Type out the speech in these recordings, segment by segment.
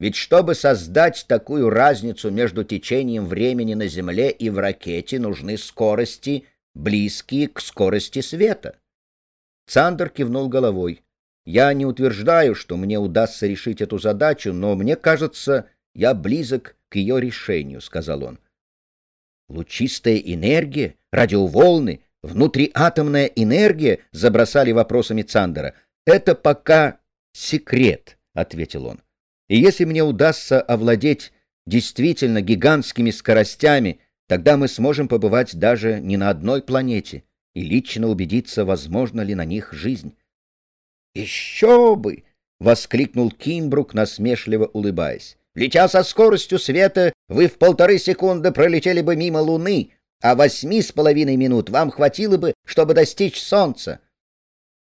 Ведь чтобы создать такую разницу между течением времени на Земле и в ракете, нужны скорости, близкие к скорости света. Цандер кивнул головой. Я не утверждаю, что мне удастся решить эту задачу, но мне кажется, я близок к ее решению, — сказал он. Лучистая энергия, радиоволны, внутриатомная энергия, — забросали вопросами Цандера. Это пока секрет, — ответил он. И если мне удастся овладеть действительно гигантскими скоростями, тогда мы сможем побывать даже не на одной планете и лично убедиться, возможно ли на них жизнь. «Еще бы!» — воскликнул Кимбрук, насмешливо улыбаясь. «Летя со скоростью света, вы в полторы секунды пролетели бы мимо Луны, а восьми с половиной минут вам хватило бы, чтобы достичь Солнца».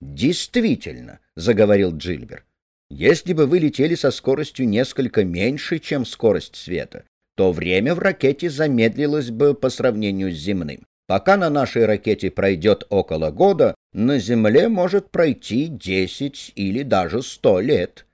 «Действительно», — заговорил Джильбер, если бы вы летели со скоростью несколько меньше, чем скорость света, то время в ракете замедлилось бы по сравнению с земным. Пока на нашей ракете пройдет около года, на Земле может пройти десять или даже сто лет.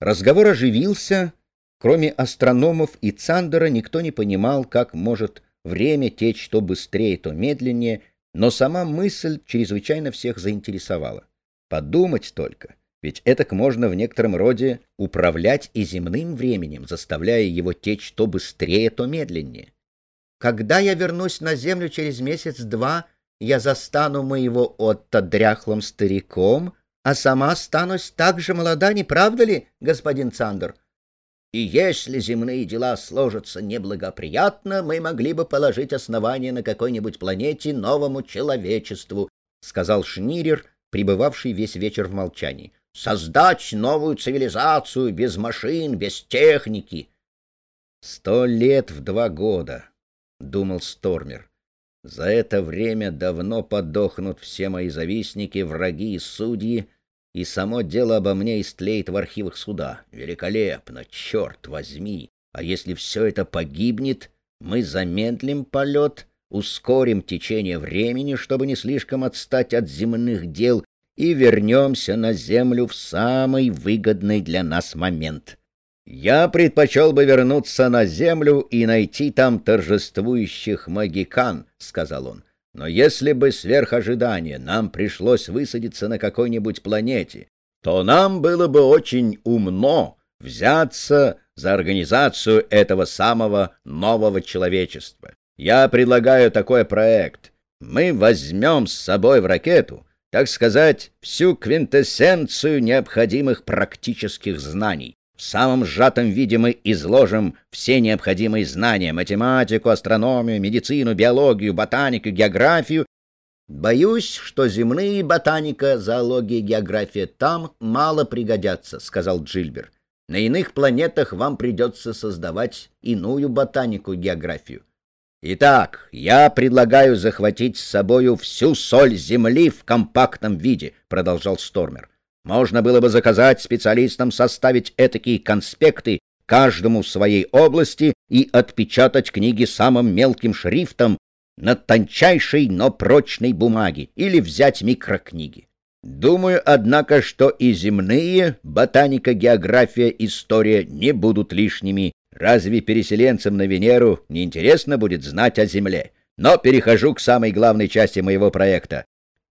Разговор оживился. Кроме астрономов и Цандера никто не понимал, как может время течь то быстрее, то медленнее, но сама мысль чрезвычайно всех заинтересовала. Подумать только. Ведь этак можно в некотором роде управлять и земным временем, заставляя его течь то быстрее, то медленнее. Когда я вернусь на землю через месяц-два, я застану моего Отто дряхлым стариком, а сама останусь так же молода, не правда ли, господин Цандер? И если земные дела сложатся неблагоприятно, мы могли бы положить основание на какой-нибудь планете новому человечеству, — сказал Шнирер, пребывавший весь вечер в молчании создать новую цивилизацию без машин, без техники. Сто лет в два года, — думал Стормер. За это время давно подохнут все мои завистники, враги и судьи, и само дело обо мне истлеет в архивах суда. Великолепно, черт возьми! А если все это погибнет, мы замедлим полет, ускорим течение времени, чтобы не слишком отстать от земных дел и вернемся на землю в самый выгодный для нас момент. Я предпочел бы вернуться на землю и найти там торжествующих магикан, — сказал он. Но если бы сверх ожидания нам пришлось высадиться на какой-нибудь планете, то нам было бы очень умно взяться за организацию этого самого нового человечества. Я предлагаю такой проект. Мы возьмем с собой в ракету так сказать, всю квинтэссенцию необходимых практических знаний. В самом сжатом виде мы изложим все необходимые знания — математику, астрономию, медицину, биологию, ботанику, географию. «Боюсь, что земные ботаника, зоология, география там мало пригодятся», — сказал Джильбер. «На иных планетах вам придется создавать иную ботанику, географию. Итак, я предлагаю захватить с собою всю соль земли в компактном виде, продолжал Стормер. Можно было бы заказать специалистам составить этакие конспекты каждому в своей области и отпечатать книги самым мелким шрифтом на тончайшей, но прочной бумаге или взять микрокниги. Думаю, однако, что и земные ботаника, география, история не будут лишними Разве переселенцам на Венеру не интересно будет знать о Земле? Но перехожу к самой главной части моего проекта.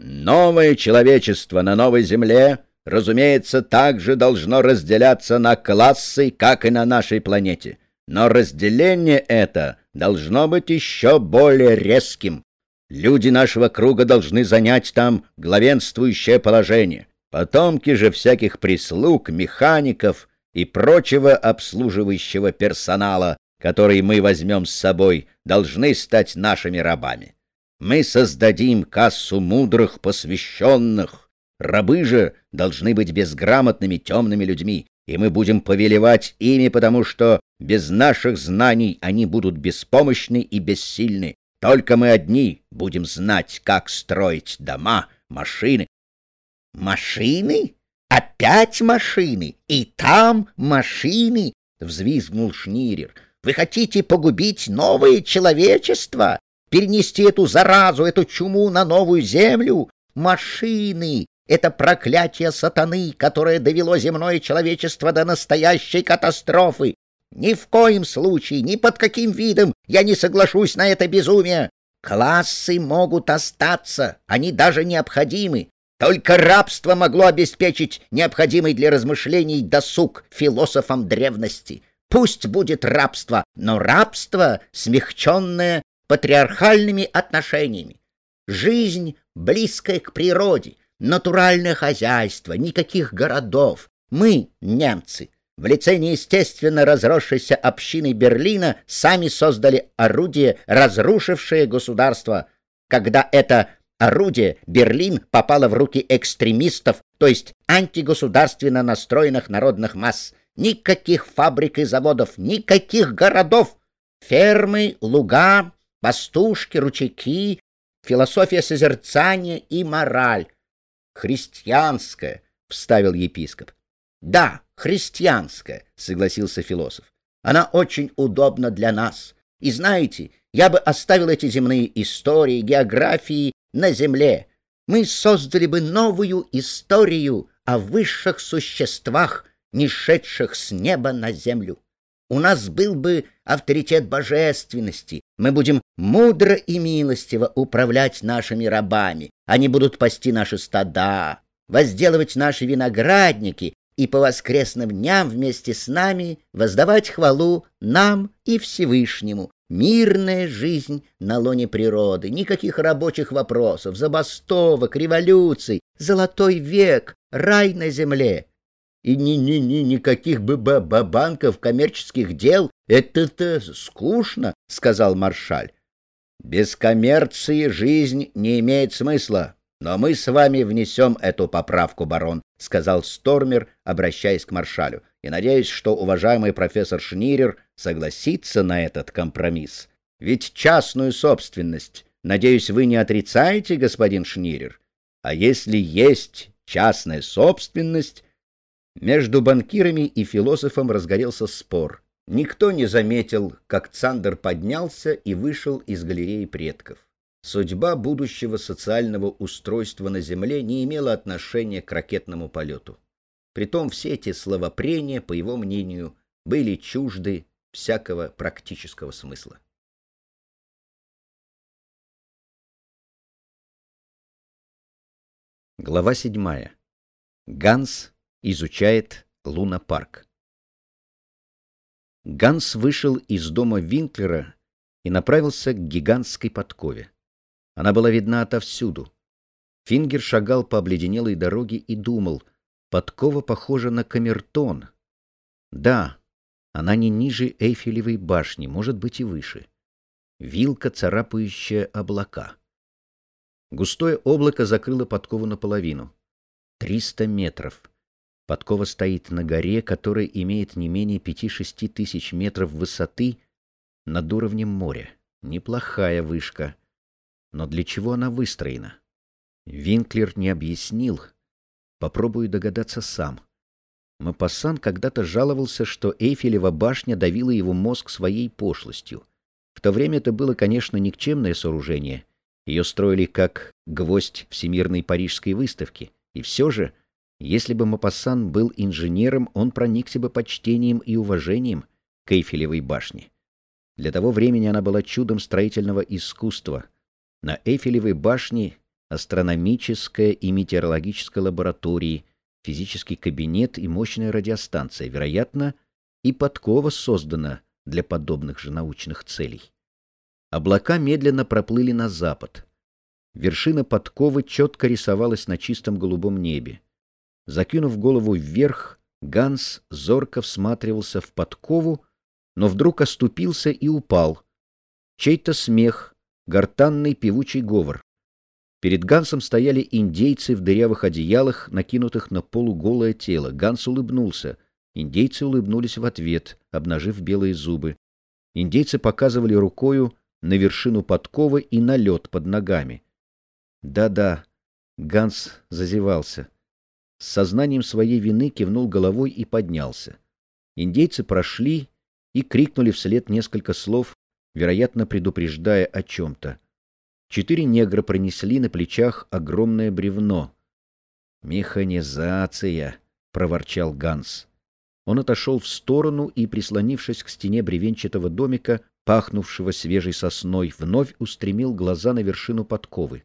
Новое человечество на новой Земле, разумеется, также должно разделяться на классы, как и на нашей планете. Но разделение это должно быть еще более резким. Люди нашего круга должны занять там главенствующее положение. Потомки же всяких прислуг, механиков — и прочего обслуживающего персонала, который мы возьмем с собой, должны стать нашими рабами. Мы создадим кассу мудрых посвященных. Рабы же должны быть безграмотными темными людьми, и мы будем повелевать ими, потому что без наших знаний они будут беспомощны и бессильны. Только мы одни будем знать, как строить дома, машины. Машины? «Опять машины! И там машины!» — взвизгнул Шнирер. «Вы хотите погубить новое человечество? Перенести эту заразу, эту чуму на новую землю? Машины! Это проклятие сатаны, которое довело земное человечество до настоящей катастрофы. Ни в коем случае, ни под каким видом я не соглашусь на это безумие. Классы могут остаться, они даже необходимы. Только рабство могло обеспечить необходимый для размышлений досуг философам древности. Пусть будет рабство, но рабство, смягченное патриархальными отношениями. Жизнь, близкая к природе, натуральное хозяйство, никаких городов. Мы, немцы, в лице неестественно разросшейся общины Берлина сами создали орудие, разрушившее государство. Когда это орудие, Берлин, попало в руки экстремистов, то есть антигосударственно настроенных народных масс. Никаких фабрик и заводов, никаких городов. Фермы, луга, пастушки, ручейки, философия созерцания и мораль. Христианская, — вставил епископ. Да, христианская, — согласился философ. Она очень удобна для нас. И знаете, я бы оставил эти земные истории, географии на земле. Мы создали бы новую историю о высших существах, не шедших с неба на землю. У нас был бы авторитет божественности. Мы будем мудро и милостиво управлять нашими рабами. Они будут пасти наши стада, возделывать наши виноградники и по воскресным дням вместе с нами воздавать хвалу нам и Всевышнему. Мирная жизнь на лоне природы, никаких рабочих вопросов, забастовок, революций, золотой век, рай на земле и ни-ни-ни никаких бы банков коммерческих дел. Это-то скучно, — сказал маршаль. Без коммерции жизнь не имеет смысла. Но мы с вами внесем эту поправку, барон, — сказал Стормер, обращаясь к маршалю. И надеюсь, что уважаемый профессор Шнирер согласится на этот компромисс. Ведь частную собственность, надеюсь, вы не отрицаете, господин Шнирер? А если есть частная собственность, между банкирами и философом разгорелся спор. Никто не заметил, как Цандер поднялся и вышел из галереи предков. Судьба будущего социального устройства на Земле не имела отношения к ракетному полету. Притом все эти словопрения, по его мнению, были чужды всякого практического смысла. Глава седьмая. Ганс изучает лунопарк. Ганс вышел из дома Винклера и направился к гигантской подкове. Она была видна отовсюду. Фингер шагал по обледенелой дороге и думал, подкова похожа на камертон. Да, она не ниже Эйфелевой башни, может быть и выше. Вилка, царапающая облака. Густое облако закрыло подкову наполовину. Триста метров. Подкова стоит на горе, которая имеет не менее пяти-шести тысяч метров высоты над уровнем моря. Неплохая вышка. Но для чего она выстроена? Винклер не объяснил. Попробую догадаться сам. Мапассан когда-то жаловался, что Эйфелева башня давила его мозг своей пошлостью. В то время это было, конечно, никчемное сооружение. Ее строили как гвоздь Всемирной Парижской выставки. И все же если бы Мапассан был инженером, он проникся бы почтением и уважением к Эйфелевой башне. Для того времени она была чудом строительного искусства. На Эйфелевой башне астрономическая и метеорологическая лаборатории, физический кабинет и мощная радиостанция, вероятно, и подкова создана для подобных же научных целей. Облака медленно проплыли на запад. Вершина подковы четко рисовалась на чистом голубом небе. Закинув голову вверх, Ганс зорко всматривался в подкову, но вдруг оступился и упал. Чей-то смех, гортанный певучий говор. Перед Гансом стояли индейцы в дырявых одеялах, накинутых на полуголое тело. Ганс улыбнулся. Индейцы улыбнулись в ответ, обнажив белые зубы. Индейцы показывали рукою на вершину подковы и на лед под ногами. Да-да, Ганс зазевался с сознанием своей вины кивнул головой и поднялся. Индейцы прошли и крикнули вслед несколько слов, вероятно, предупреждая о чем-то. Четыре негра пронесли на плечах огромное бревно. Механизация, проворчал Ганс. Он отошел в сторону и, прислонившись к стене бревенчатого домика, пахнувшего свежей сосной, вновь устремил глаза на вершину подковы.